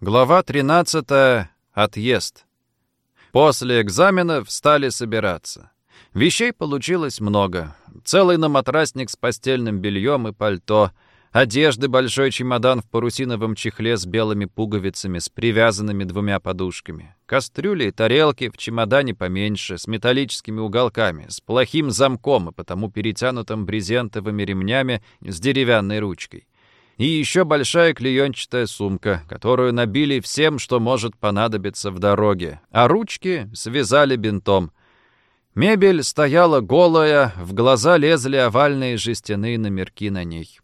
Глава 13. Отъезд. После экзаменов стали собираться. Вещей получилось много. Целый наматрасник с постельным бельем и пальто, одежды большой чемодан в парусиновом чехле с белыми пуговицами, с привязанными двумя подушками, кастрюли и тарелки в чемодане поменьше, с металлическими уголками, с плохим замком и потому перетянутым брезентовыми ремнями с деревянной ручкой. И еще большая клеенчатая сумка, которую набили всем, что может понадобиться в дороге, а ручки связали бинтом. Мебель стояла голая, в глаза лезли овальные жестяные номерки на ней.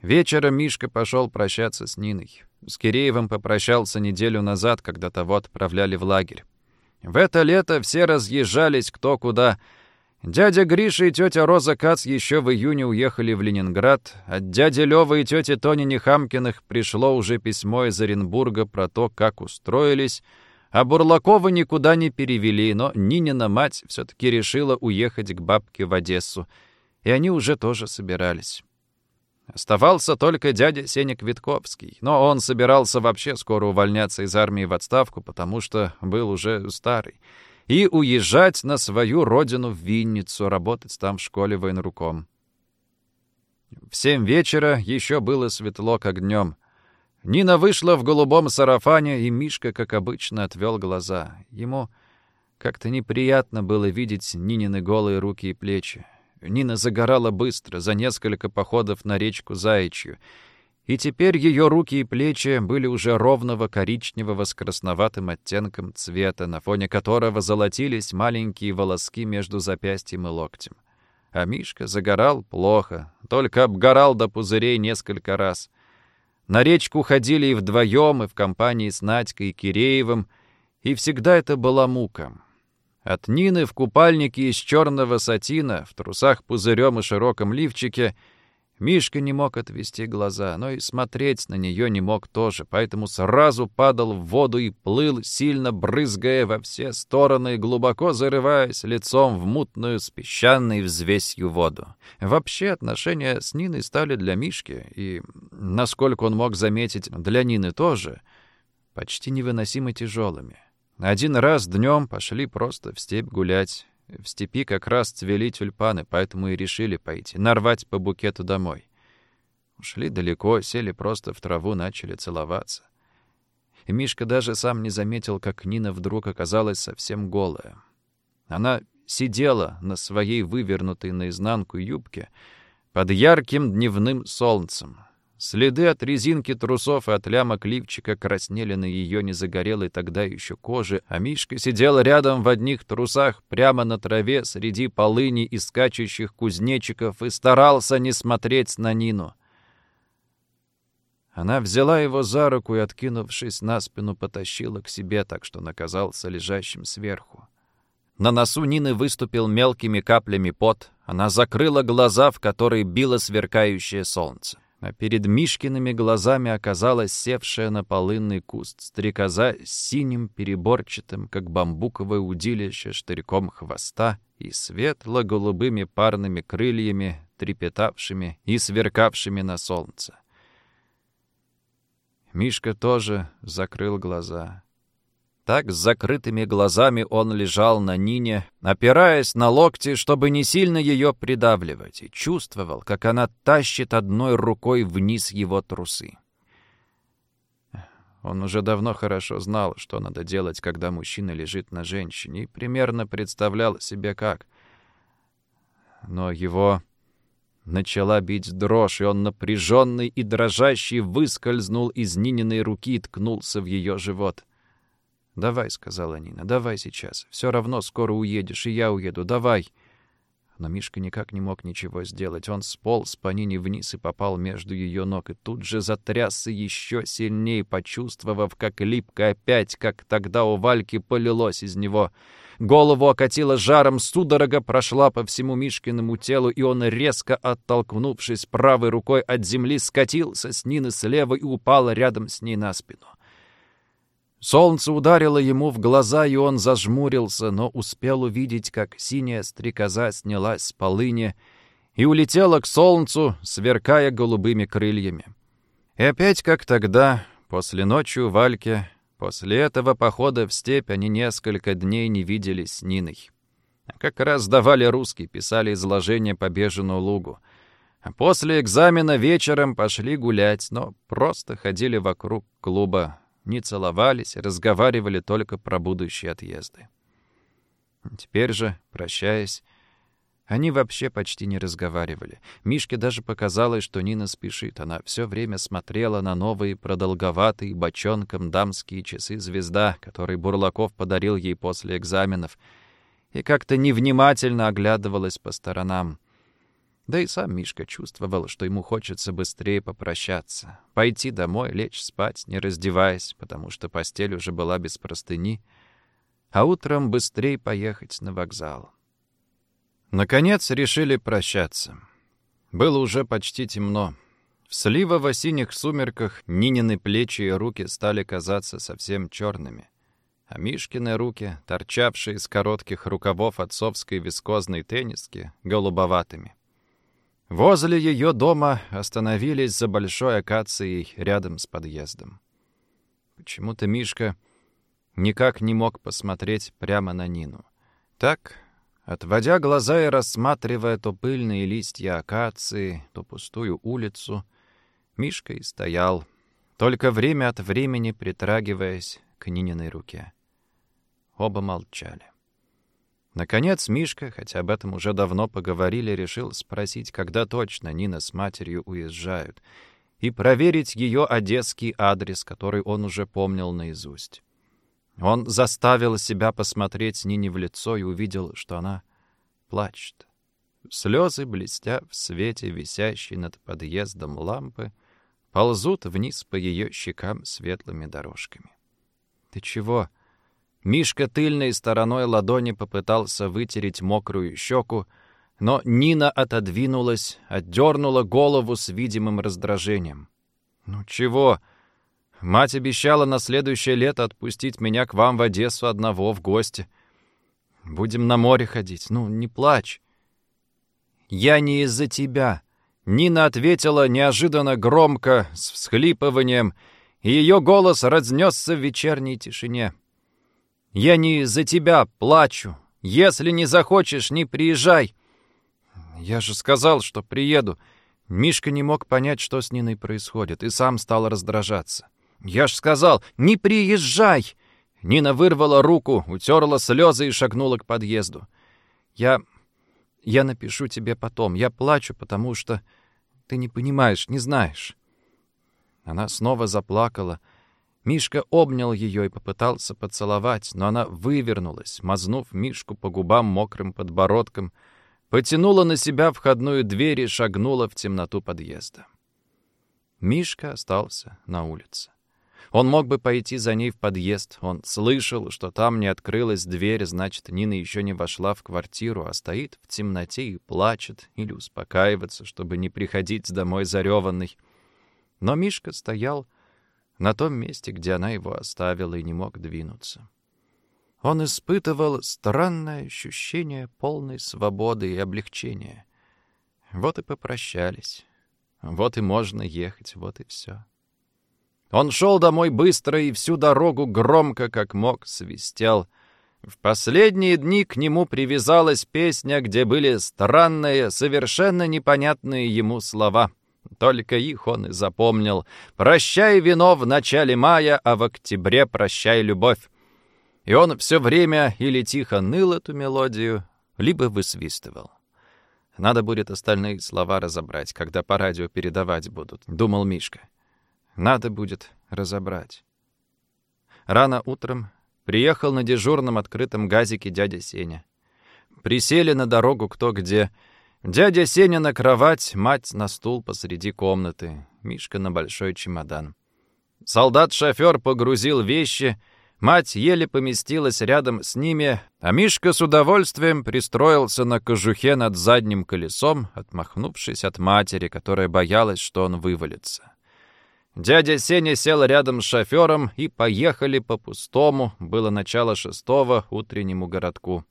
Вечером Мишка пошел прощаться с Ниной. С Киреевым попрощался неделю назад, когда того отправляли в лагерь. В это лето все разъезжались кто куда — Дядя Гриша и тетя Роза Кац еще в июне уехали в Ленинград. От дяди Лёвы и тети Тони Нехамкиных пришло уже письмо из Оренбурга про то, как устроились, а Бурлакова никуда не перевели, но Нинина мать все-таки решила уехать к бабке в Одессу, и они уже тоже собирались. Оставался только дядя Сеня Квитковский, но он собирался вообще скоро увольняться из армии в отставку, потому что был уже старый и уезжать на свою родину в Винницу, работать там в школе военруком. В семь вечера еще было светло, как днем. Нина вышла в голубом сарафане, и Мишка, как обычно, отвел глаза. Ему как-то неприятно было видеть Нинины голые руки и плечи. Нина загорала быстро, за несколько походов на речку Заячью, и теперь ее руки и плечи были уже ровного коричневого с красноватым оттенком цвета, на фоне которого золотились маленькие волоски между запястьем и локтем. А Мишка загорал плохо, только обгорал до пузырей несколько раз. На речку ходили и вдвоем, и в компании с Надькой и Киреевым, и всегда это была мука. От Нины в купальнике из черного сатина, в трусах пузырем и широком лифчике — Мишка не мог отвести глаза, но и смотреть на нее не мог тоже, поэтому сразу падал в воду и плыл, сильно брызгая во все стороны глубоко зарываясь лицом в мутную с песчаной взвесью воду. Вообще отношения с Ниной стали для Мишки, и, насколько он мог заметить, для Нины тоже, почти невыносимо тяжелыми. Один раз днем пошли просто в степь гулять, в степи как раз цвели тюльпаны, поэтому и решили пойти, нарвать по букету домой. Ушли далеко, сели просто в траву, начали целоваться. Мишка даже сам не заметил, как Нина вдруг оказалась совсем голая. Она сидела на своей вывернутой наизнанку юбке под ярким дневным солнцем, Следы от резинки трусов и от лямок лифчика краснели на ее незагорелой тогда еще коже, а Мишка сидел рядом в одних трусах прямо на траве среди полыни и скачущих кузнечиков и старался не смотреть на Нину. Она взяла его за руку и, откинувшись на спину, потащила к себе, так что он оказался лежащим сверху. На носу Нины выступил мелкими каплями пот. Она закрыла глаза, в которые било сверкающее солнце а перед Мишкиными глазами оказалась севшая на полынный куст стрекоза с синим переборчатым, как бамбуковое удилище, штырьком хвоста и светло-голубыми парными крыльями, трепетавшими и сверкавшими на солнце. Мишка тоже закрыл глаза. Так с закрытыми глазами он лежал на Нине, опираясь на локти, чтобы не сильно ее придавливать, и чувствовал, как она тащит одной рукой вниз его трусы. Он уже давно хорошо знал, что надо делать, когда мужчина лежит на женщине, и примерно представлял себе как. Но его начала бить дрожь, и он напряженный и дрожащий выскользнул из Нининой руки и ткнулся в ее живот — «Давай», — сказала Нина, — «давай сейчас. Все равно скоро уедешь, и я уеду. Давай». Но Мишка никак не мог ничего сделать. Он сполз по Нине вниз и попал между ее ног, и тут же затрясся еще сильнее, почувствовав, как липко опять, как тогда у Вальки, полилось из него. Голову окатило жаром, судорога прошла по всему Мишкиному телу, и он, резко оттолкнувшись правой рукой от земли, скатился с Нины слева и упал рядом с ней на спину. Солнце ударило ему в глаза, и он зажмурился, но успел увидеть, как синяя стрекоза снялась с полыни и улетела к солнцу, сверкая голубыми крыльями. И опять, как тогда, После ночи у Вальки, после этого похода в степь они несколько дней не виделись с Ниной. Как раз давали русский, писали изложение по Бежину лугу. А после экзамена вечером пошли гулять, но просто ходили вокруг клуба, не целовались, разговаривали только про будущие отъезды. Теперь же, прощаясь, они вообще почти не разговаривали. Мишке даже показалось, что Нина спешит. Она все время смотрела на новые продолговатые бочонком дамские часы «Звезда», которые Бурлаков подарил ей после экзаменов, и как-то невнимательно оглядывалась по сторонам. Да и сам Мишка чувствовал, что ему хочется быстрее попрощаться, пойти домой, лечь спать, не раздеваясь, потому что постель уже была без простыни, а утром быстрее поехать на вокзал. Наконец решили прощаться. Было уже почти темно. В сливово-синих сумерках Нинины плечи и руки стали казаться совсем черными, а Мишкины руки, торчавшие из коротких рукавов отцовской вискозной тенниски, голубоватыми. Возле ее дома остановились за большой акацией рядом с подъездом. Почему-то Мишка никак не мог посмотреть прямо на Нину. Так Отводя глаза и рассматривая то пыльные листья акации, то пустую улицу, Мишка и стоял, только время от времени притрагиваясь к Нининой руке. Оба молчали. Наконец Мишка, хотя об этом уже давно поговорили, решил спросить, когда точно Нина с матерью уезжают, и проверить ее одесский адрес, который он уже помнил наизусть. Он заставил себя посмотреть Нине в лицо и увидел, что она плачет. Слезы, блестя в свете, висящей над подъездом лампы, ползут вниз по ее щекам светлыми дорожками. «Ты чего?» Мишка тыльной стороной ладони попытался вытереть мокрую щеку, но Нина отодвинулась, отдернула голову с видимым раздражением. «Ну чего?» Мать обещала на следующее лето отпустить меня к вам в Одессу одного в гости. Будем на море ходить. Ну, не плачь. Я не из-за тебя. Нина ответила неожиданно громко, с всхлипыванием, и ее голос разнесся в вечерней тишине. Я не из-за тебя плачу. Если не захочешь, не приезжай. Я же сказал, что приеду. Мишка не мог понять, что с Ниной происходит, и сам стал раздражаться. «Я ж сказал, не приезжай!» Нина вырвала руку, утерла слезы и шагнула к подъезду. «Я... я напишу тебе потом. Я плачу, потому что ты не понимаешь, не знаешь». Она снова заплакала. Мишка обнял ее и попытался поцеловать, но она вывернулась, мазнув Мишку по губам мокрым подбородком, потянула на себя входную дверь и шагнула в темноту подъезда. Мишка остался на улице. Он мог бы пойти за ней в подъезд. Он слышал, что там не открылась дверь, значит, Нина еще не вошла в квартиру, а стоит в темноте и плачет или успокаивается, чтобы не приходить домой зареванный. Но Мишка стоял на том месте, где она его оставила, и не мог двинуться. Он испытывал странное ощущение полной свободы и облегчения. Вот и попрощались. Вот и можно ехать, вот и все. Он шел домой быстро и всю дорогу громко, как мог, свистел. В последние дни к нему привязалась песня, где были странные, совершенно непонятные ему слова. Только их он и запомнил. «Прощай вино в начале мая, а в октябре прощай любовь». И он все время или тихо ныл эту мелодию, либо высвистывал. Надо будет остальные слова разобрать, когда по радио передавать будут, — думал Мишка. Надо будет разобрать. Рано утром приехал на дежурном открытом газике дядя Сеня. Присели на дорогу кто где. Дядя Сеня на кровать, мать на стул посреди комнаты, Мишка на большой чемодан. Солдат-шофер погрузил вещи, мать еле поместилась рядом с ними, а Мишка с удовольствием пристроился на кожухе над задним колесом, отмахнувшись от матери, которая боялась, что он вывалится. Дядя Сеня сел рядом с шофером и поехали по пустому, было начало шестого, утреннему городку.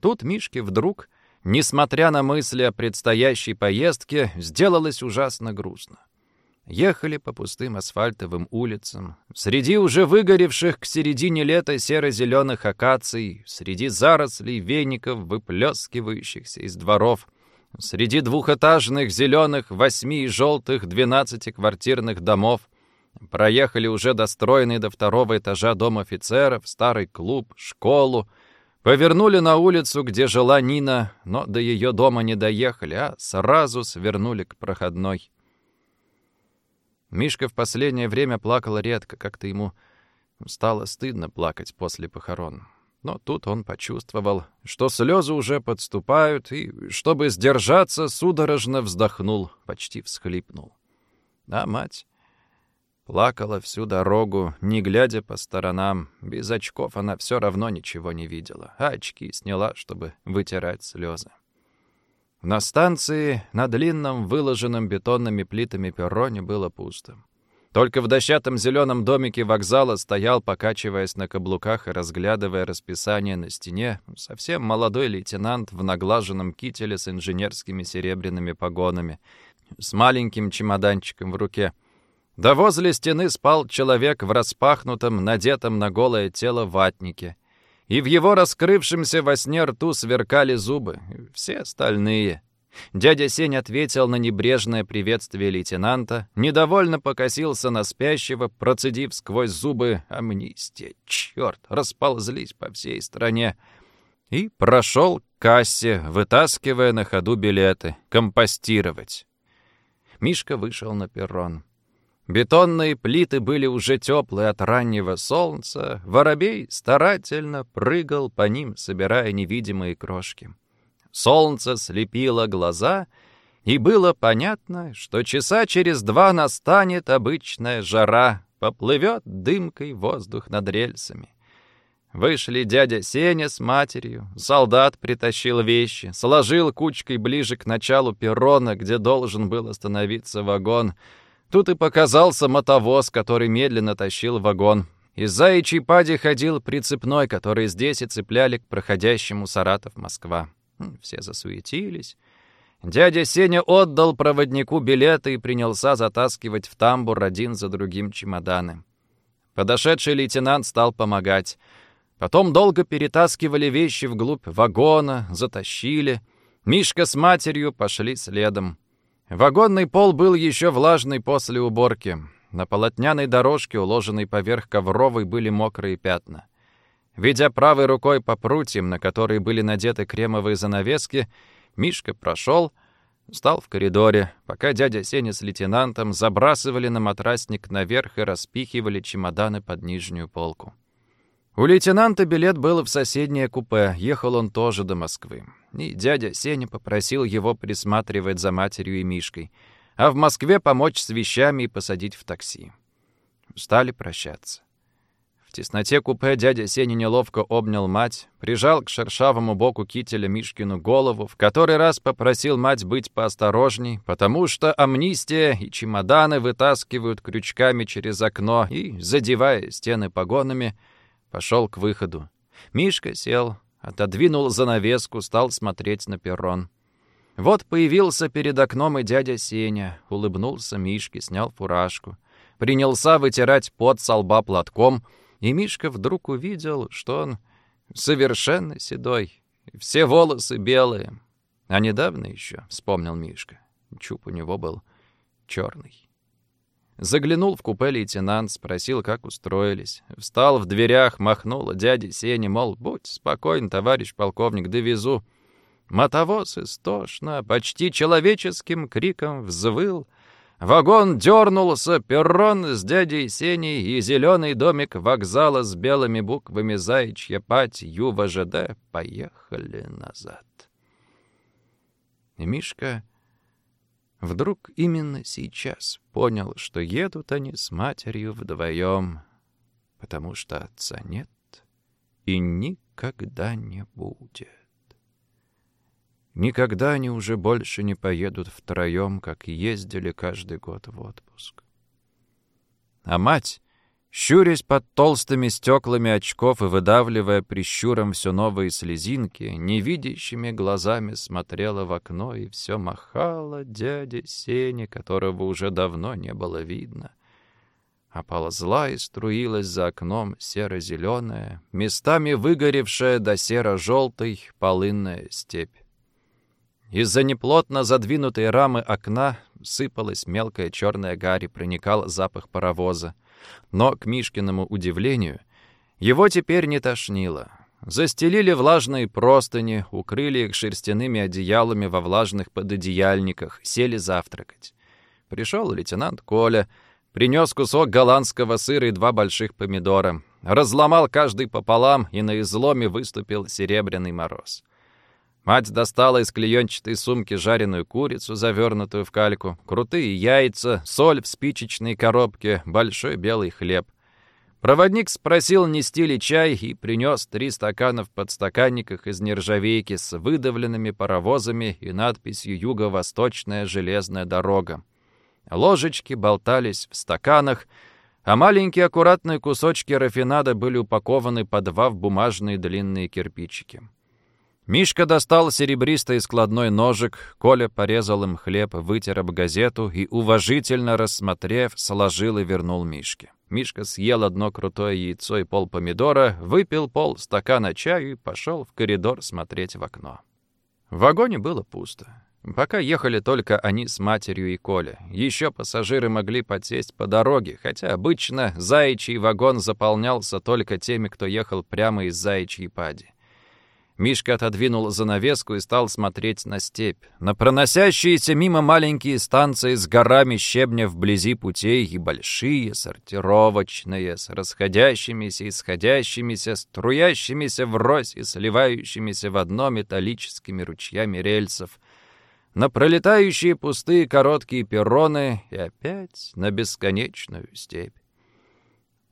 Тут Мишке вдруг, несмотря на мысли о предстоящей поездке, сделалось ужасно грустно. Ехали по пустым асфальтовым улицам, среди уже выгоревших к середине лета серо-зеленых акаций, среди зарослей веников, выплескивающихся из дворов, среди двухэтажных зеленых восьми и желтых двенадцатиквартирных домов, проехали уже достроенный до второго этажа дом офицеров, старый клуб, школу, повернули на улицу, где жила Нина, но до ее дома не доехали, а сразу свернули к проходной. Мишка в последнее время плакал редко, как-то ему стало стыдно плакать после похорон. Но тут он почувствовал, что слезы уже подступают, и, чтобы сдержаться, судорожно вздохнул, почти всхлипнул. А мать плакала всю дорогу, не глядя по сторонам. Без очков она все равно ничего не видела, а очки сняла, чтобы вытирать слезы. На станции на длинном, выложенном бетонными плитами перроне было пусто. Только в дощатом зеленом домике вокзала стоял, покачиваясь на каблуках и разглядывая расписание на стене, совсем молодой лейтенант в наглаженном кителе с инженерскими серебряными погонами, с маленьким чемоданчиком в руке. Да возле стены спал человек в распахнутом, надетом на голое тело ватнике — и в его раскрывшемся во сне рту сверкали зубы. Все остальные. Дядя Сень ответил на небрежное приветствие лейтенанта, недовольно покосился на спящего, процедив сквозь зубы «Амнистия! Черт!» расползлись по всей стране. И прошел к кассе, вытаскивая на ходу билеты, компостировать. Мишка вышел на перрон. Бетонные плиты были уже теплые от раннего солнца. Воробей старательно прыгал по ним, собирая невидимые крошки. Солнце слепило глаза, и было понятно, что часа через два настанет обычная жара, поплывет дымкой воздух над рельсами. Вышли дядя Сеня с матерью, солдат притащил вещи, сложил кучкой ближе к началу перрона, где должен был остановиться вагон — Тут и показался мотовоз, который медленно тащил вагон. Из заячьей пади ходил прицепной, который здесь и цепляли к проходящему Саратов-Москва. Все засуетились. Дядя Сеня отдал проводнику билеты и принялся затаскивать в тамбур один за другим чемоданы. Подошедший лейтенант стал помогать. Потом долго перетаскивали вещи вглубь вагона, затащили. Мишка с матерью пошли следом. Вагонный пол был еще влажный после уборки. На полотняной дорожке, уложенной поверх ковровой, были мокрые пятна. Ведя правой рукой по прутьям, на которые были надеты кремовые занавески, Мишка прошел, стал в коридоре, пока дядя Сеня с лейтенантом забрасывали на матрасник наверх и распихивали чемоданы под нижнюю полку. У лейтенанта билет был в соседнее купе, ехал он тоже до Москвы. И дядя Сеня попросил его присматривать за матерью и Мишкой, а в Москве помочь с вещами и посадить в такси. Стали прощаться. В тесноте купе дядя Сеня неловко обнял мать, прижал к шершавому боку кителя Мишкину голову, в который раз попросил мать быть поосторожней, потому что амнистия и чемоданы вытаскивают крючками через окно и, задевая стены погонами, Пошел к выходу. Мишка сел, отодвинул занавеску, стал смотреть на перрон. Вот появился перед окном и дядя Сеня. Улыбнулся Мишке, снял фуражку. Принялся вытирать пот со лба платком, и Мишка вдруг увидел, что он совершенно седой. Все волосы белые. А недавно еще, вспомнил Мишка, чуб у него был черный. Заглянул в купе лейтенант, спросил, как устроились. Встал в дверях, махнул дяде Сене, мол, будь спокоен, товарищ полковник, довезу. Мотовоз истошно, почти человеческим криком взвыл. Вагон дернулся, перрон с дядей Сеней и зеленый домик вокзала с белыми буквами «Заячья пать» ЮВЖД поехали назад. Мишка Вдруг именно сейчас понял, что едут они с матерью вдвоем, потому что отца нет и никогда не будет. Никогда они уже больше не поедут втроем, как ездили каждый год в отпуск. А мать Щурясь под толстыми стеклами очков и выдавливая прищуром все новые слезинки, невидящими глазами смотрела в окно и все махала дядя Сеня, которого уже давно не было видно. А ползла и струилась за окном серо-зеленая, местами выгоревшая до серо-желтой полынная степь. Из-за неплотно задвинутой рамы окна сыпалась мелкая черная гарь и проникал запах паровоза. Но, к Мишкиному удивлению, его теперь не тошнило. Застелили влажные простыни, укрыли их шерстяными одеялами во влажных пододеяльниках, сели завтракать. Пришел лейтенант Коля, принес кусок голландского сыра и два больших помидора, разломал каждый пополам, и на изломе выступил серебряный мороз. Мать достала из клеенчатой сумки жареную курицу, завернутую в кальку, крутые яйца, соль в спичечной коробке, большой белый хлеб. Проводник спросил, нести ли чай, и принес три стакана в подстаканниках из нержавейки с выдавленными паровозами и надписью «Юго-Восточная железная дорога». Ложечки болтались в стаканах, а маленькие аккуратные кусочки рафинада были упакованы по два в бумажные длинные кирпичики. Мишка достал серебристый складной ножик, Коля порезал им хлеб, вытер об газету и, уважительно рассмотрев, сложил и вернул Мишке. Мишка съел одно крутое яйцо и пол помидора, выпил пол стакана чаю и пошел в коридор смотреть в окно. В вагоне было пусто. Пока ехали только они с матерью и Коля. Еще пассажиры могли подсесть по дороге, хотя обычно заячий вагон заполнялся только теми, кто ехал прямо из заячьей пади. Мишка отодвинул занавеску и стал смотреть на степь, на проносящиеся мимо маленькие станции с горами щебня вблизи путей и большие сортировочные, с расходящимися и сходящимися, струящимися врозь и сливающимися в одно металлическими ручьями рельсов, на пролетающие пустые короткие перроны и опять на бесконечную степь.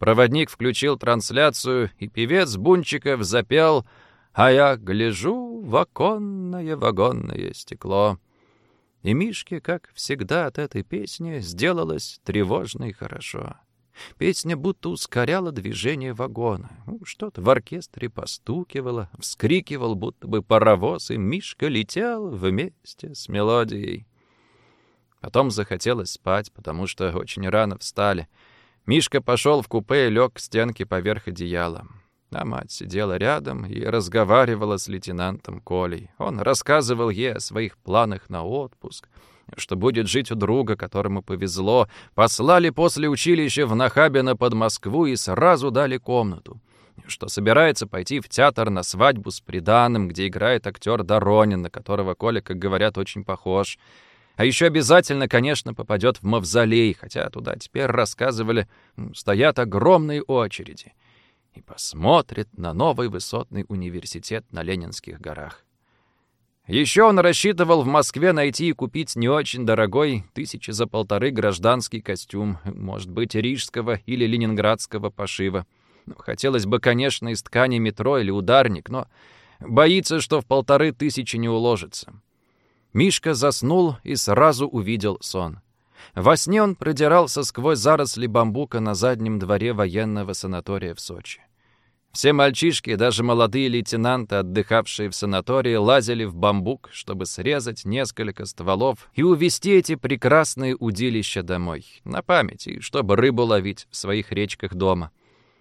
Проводник включил трансляцию, и певец Бунчиков запел — а я гляжу в оконное вагонное стекло. И Мишке, как всегда от этой песни, сделалось тревожно и хорошо. Песня будто ускоряла движение вагона. Ну, что-то в оркестре постукивало, вскрикивал, будто бы паровоз, и Мишка летел вместе с мелодией. Потом захотелось спать, потому что очень рано встали. Мишка пошел в купе и лег к стенке поверх одеяла. А мать сидела рядом и разговаривала с лейтенантом Колей. Он рассказывал ей о своих планах на отпуск, что будет жить у друга, которому повезло. Послали после училища в Нахабино под Москву и сразу дали комнату. Что собирается пойти в театр на свадьбу с приданым, где играет актер Доронин, на которого Коля, как говорят, очень похож. А еще обязательно, конечно, попадет в мавзолей, хотя туда теперь рассказывали, стоят огромные очереди и посмотрит на новый высотный университет на Ленинских горах. Еще он рассчитывал в Москве найти и купить не очень дорогой, тысячи за полторы гражданский костюм, может быть, рижского или ленинградского пошива. Ну, хотелось бы, конечно, из ткани метро или ударник, но боится, что в полторы тысячи не уложится. Мишка заснул и сразу увидел сон. Во сне он продирался сквозь заросли бамбука на заднем дворе военного санатория в Сочи. Все мальчишки, даже молодые лейтенанты, отдыхавшие в санатории, лазили в бамбук, чтобы срезать несколько стволов и увезти эти прекрасные удилища домой, на память, и чтобы рыбу ловить в своих речках дома.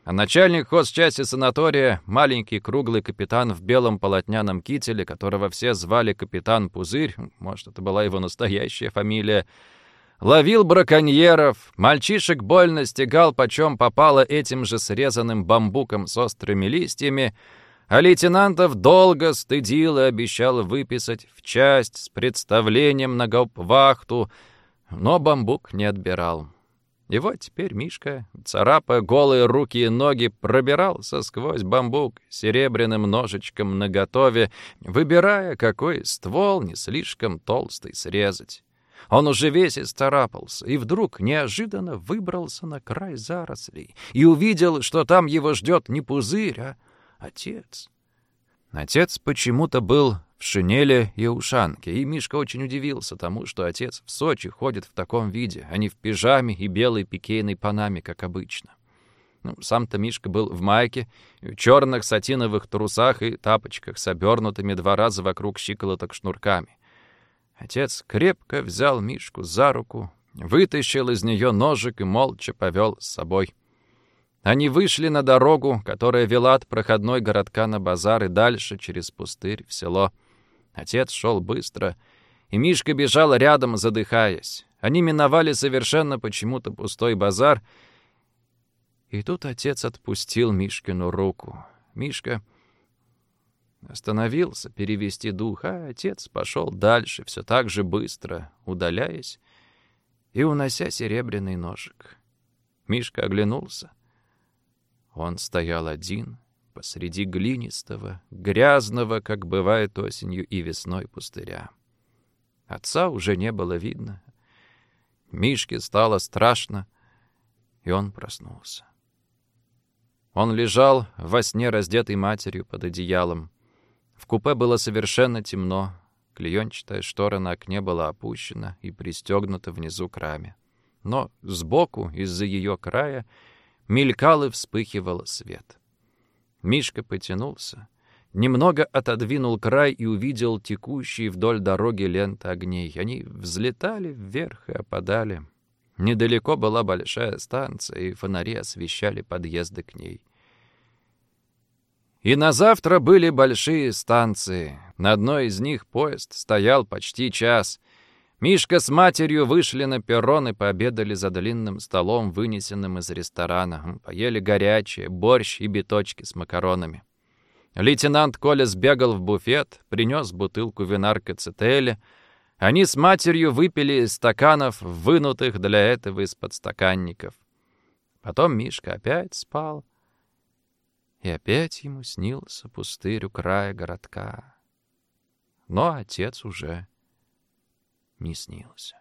А начальник хозчасти санатория, маленький круглый капитан в белом полотняном кителе, которого все звали капитан Пузырь, может, это была его настоящая фамилия, Ловил браконьеров, мальчишек больно стегал, почем попало этим же срезанным бамбуком с острыми листьями, а лейтенантов долго стыдил и обещал выписать в часть с представлением на гауптвахту, но бамбук не отбирал. И вот теперь Мишка, царапая голые руки и ноги, пробирался сквозь бамбук серебряным ножичком наготове, выбирая, какой ствол не слишком толстый срезать. Он уже весь исцарапался, и вдруг неожиданно выбрался на край зарослей и увидел, что там его ждет не пузырь, а отец. Отец почему-то был в шинели и ушанке, и Мишка очень удивился тому, что отец в Сочи ходит в таком виде, а не в пижаме и белой пикейной панаме, как обычно. Ну, сам-то Мишка был в майке, в черных сатиновых трусах и тапочках с обернутыми два раза вокруг щиколоток шнурками. Отец крепко взял Мишку за руку, вытащил из нее ножик и молча повел с собой. Они вышли на дорогу, которая вела от проходной городка на базар и дальше через пустырь в село. Отец шел быстро, и Мишка бежал рядом, задыхаясь. Они миновали совершенно почему-то пустой базар, и тут отец отпустил Мишкину руку. Мишка остановился перевести дух, а отец пошел дальше, все так же быстро, удаляясь и унося серебряный ножик. Мишка оглянулся. Он стоял один посреди глинистого, грязного, как бывает осенью и весной, пустыря. Отца уже не было видно. Мишке стало страшно, и он проснулся. Он лежал во сне, раздетый матерью под одеялом. В купе было совершенно темно, клеенчатая штора на окне была опущена и пристегнута внизу к раме. Но сбоку, из-за ее края, мелькал и вспыхивал свет. Мишка потянулся, немного отодвинул край и увидел текущие вдоль дороги ленты огней. Они взлетали вверх и опадали. Недалеко была большая станция, и фонари освещали подъезды к ней. И на завтра были большие станции. На одной из них поезд стоял почти час — Мишка с матерью вышли на перрон и пообедали за длинным столом, вынесенным из ресторана. Поели горячее, борщ и биточки с макаронами. Лейтенант Коля сбегал в буфет, принес бутылку винарка цители. Они с матерью выпили из стаканов, вынутых для этого из подстаканников. Потом Мишка опять спал, и опять ему снился пустырь у края городка. Но отец уже не снился.